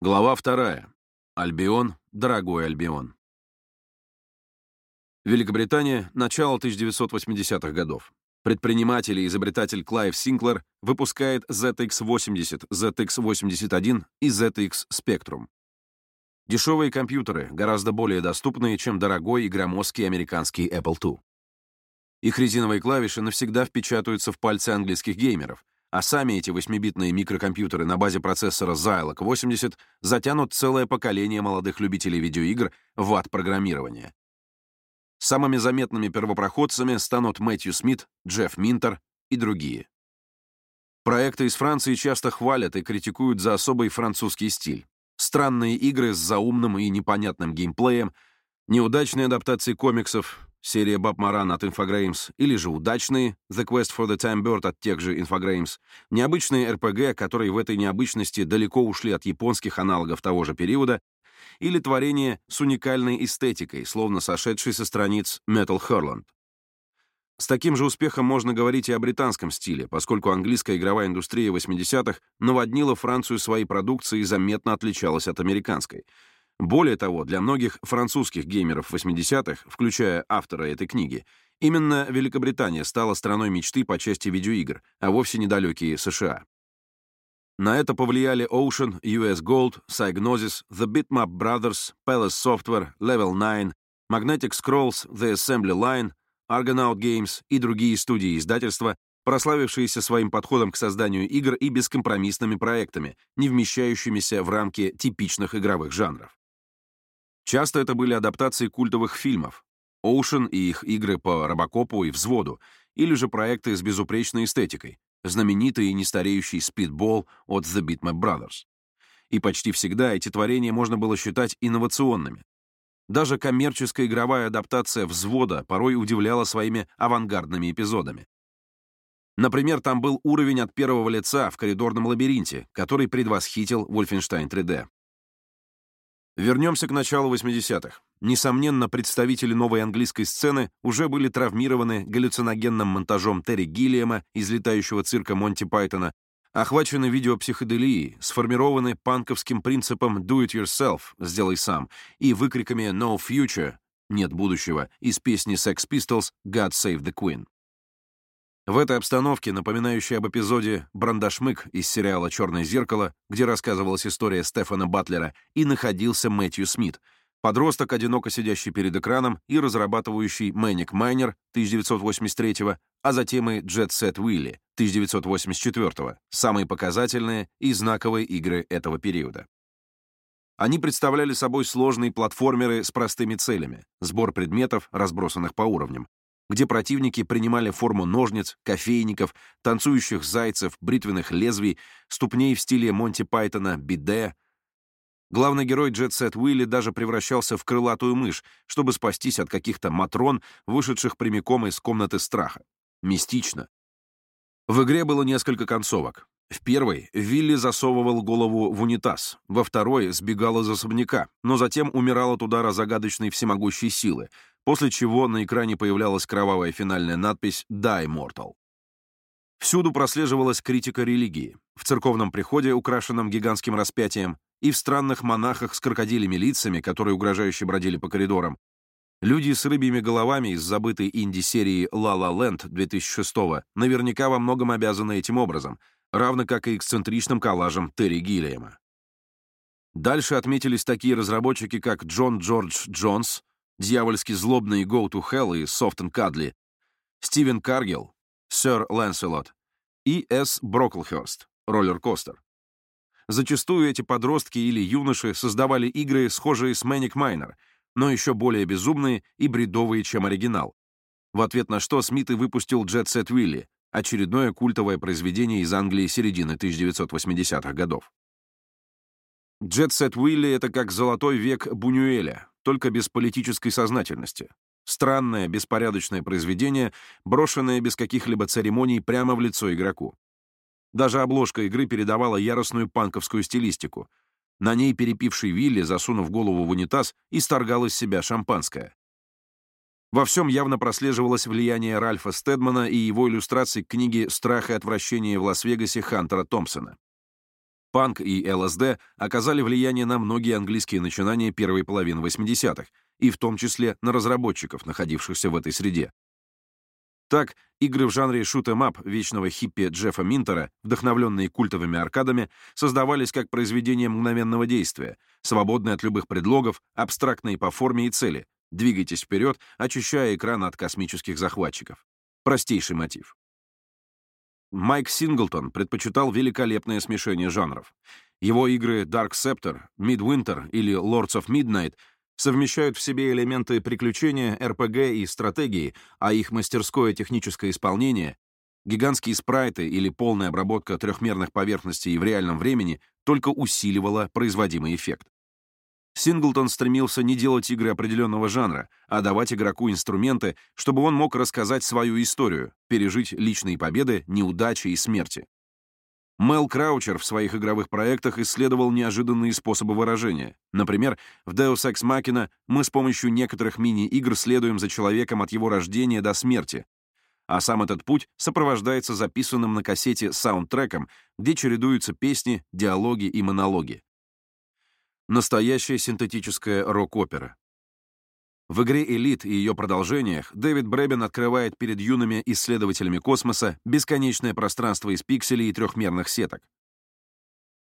Глава вторая. Альбион, дорогой Альбион. Великобритания, начало 1980-х годов. Предприниматель и изобретатель Клайв Синклер выпускает ZX80, ZX81 и ZX Spectrum. Дешевые компьютеры, гораздо более доступные, чем дорогой и громоздкий американский Apple II. Их резиновые клавиши навсегда впечатаются в пальцы английских геймеров, а сами эти 8-битные микрокомпьютеры на базе процессора Zilog 80 затянут целое поколение молодых любителей видеоигр в ад программирования. Самыми заметными первопроходцами станут Мэтью Смит, Джефф Минтер и другие. Проекты из Франции часто хвалят и критикуют за особый французский стиль. Странные игры с заумным и непонятным геймплеем, неудачные адаптации комиксов, серия Баб Маран от Infogrames, или же удачные The Quest for the Time Bird от тех же Infogrames, необычные RPG, которые в этой необычности далеко ушли от японских аналогов того же периода, или творение с уникальной эстетикой, словно сошедший со страниц Metal Hurland. С таким же успехом можно говорить и о британском стиле, поскольку английская игровая индустрия 80-х наводнила Францию своей продукцией и заметно отличалась от американской — более того, для многих французских геймеров 80-х, включая автора этой книги, именно Великобритания стала страной мечты по части видеоигр, а вовсе недалекие США. На это повлияли Ocean, US Gold, Psygnosis, The Bitmap Brothers, Palace Software, Level 9, Magnetic Scrolls, The Assembly Line, Argonaut Games и другие студии издательства, прославившиеся своим подходом к созданию игр и бескомпромиссными проектами, не вмещающимися в рамки типичных игровых жанров. Часто это были адаптации культовых фильмов, Оушен и их игры по Робокопу и Взводу, или же проекты с безупречной эстетикой, знаменитый и нестареющий Speedball от The Bitmap Brothers. И почти всегда эти творения можно было считать инновационными. Даже коммерческая игровая адаптация «Взвода» порой удивляла своими авангардными эпизодами. Например, там был уровень от первого лица в коридорном лабиринте, который предвосхитил Wolfenstein 3D. Вернемся к началу 80-х. Несомненно, представители новой английской сцены уже были травмированы галлюциногенным монтажом Терри Гиллиама из летающего цирка Монти Пайтона, охвачены видеопсиходелией, сформированы панковским принципом «do it yourself» — «сделай сам» и выкриками «no future» — «нет будущего» из песни Sex Pistols «God Save the Queen». В этой обстановке, напоминающей об эпизоде «Брандашмык» из сериала «Черное зеркало», где рассказывалась история Стефана Батлера, и находился Мэтью Смит, подросток, одиноко сидящий перед экраном и разрабатывающий Manic Miner 1983 а затем и Jet Set Willy 1984 самые показательные и знаковые игры этого периода. Они представляли собой сложные платформеры с простыми целями — сбор предметов, разбросанных по уровням, где противники принимали форму ножниц, кофейников, танцующих зайцев, бритвенных лезвий, ступней в стиле Монти Пайтона, биде. Главный герой Jet Set Уилли даже превращался в крылатую мышь, чтобы спастись от каких-то матрон, вышедших прямиком из комнаты страха. Мистично. В игре было несколько концовок. В первой Вилли засовывал голову в унитаз, во второй сбегал из особняка, но затем умирал от удара загадочной всемогущей силы, после чего на экране появлялась кровавая финальная надпись «Die Mortal». Всюду прослеживалась критика религии, в церковном приходе, украшенном гигантским распятием, и в странных монахах с крокодилями лицами, которые угрожающе бродили по коридорам. Люди с рыбьими головами из забытой инди-серии «La La Land» 2006 наверняка во многом обязаны этим образом, равно как и эксцентричным коллажем Терри Гиллиэма. Дальше отметились такие разработчики, как Джон Джордж Джонс, дьявольски злобные Go to Hell и Soft and Cuddly, Стивен Каргилл, Сэр Ланселот и С. Броклхерст, роллер-костер. Зачастую эти подростки или юноши создавали игры, схожие с Manic Miner, но еще более безумные и бредовые, чем оригинал. В ответ на что Смит и выпустил Jet Set Willy, очередное культовое произведение из Англии середины 1980-х годов. Jet Set Willy — это как золотой век Бунюэля, только без политической сознательности. Странное, беспорядочное произведение, брошенное без каких-либо церемоний прямо в лицо игроку. Даже обложка игры передавала яростную панковскую стилистику. На ней перепивший Вилли, засунув голову в унитаз, исторгал из себя шампанское. Во всем явно прослеживалось влияние Ральфа Стедмана и его иллюстраций к книге «Страх и отвращение в Лас-Вегасе» Хантера Томпсона. Панк и ЛСД оказали влияние на многие английские начинания первой половины 80-х, и в том числе на разработчиков, находившихся в этой среде. Так, игры в жанре шут-эм-ап вечного хиппи Джеффа Минтера, вдохновленные культовыми аркадами, создавались как произведения мгновенного действия, свободные от любых предлогов, абстрактные по форме и цели. Двигайтесь вперед, очищая экран от космических захватчиков. Простейший мотив. Майк Синглтон предпочитал великолепное смешение жанров. Его игры Dark Scepter, Midwinter или Lords of Midnight совмещают в себе элементы приключения, РПГ и стратегии, а их мастерское техническое исполнение, гигантские спрайты или полная обработка трехмерных поверхностей в реальном времени только усиливало производимый эффект. Синглтон стремился не делать игры определенного жанра, а давать игроку инструменты, чтобы он мог рассказать свою историю, пережить личные победы, неудачи и смерти. Мел Краучер в своих игровых проектах исследовал неожиданные способы выражения. Например, в Deus Ex Machina мы с помощью некоторых мини-игр следуем за человеком от его рождения до смерти, а сам этот путь сопровождается записанным на кассете саундтреком, где чередуются песни, диалоги и монологи. Настоящая синтетическая рок-опера. В игре «Элит» и ее продолжениях Дэвид Брэбен открывает перед юными исследователями космоса бесконечное пространство из пикселей и трехмерных сеток.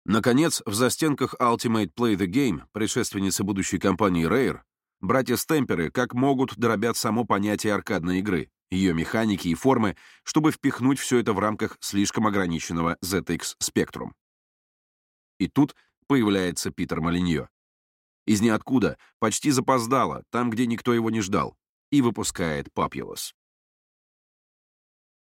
Наконец, в застенках Ultimate Play the Game, предшественницы будущей компании Rare, братья Стемперы как могут дробят само понятие аркадной игры, ее механики и формы, чтобы впихнуть все это в рамках слишком ограниченного ZX Spectrum. И тут появляется Питер Молиньо из ниоткуда, почти запоздало, там, где никто его не ждал, и выпускает Папьелос.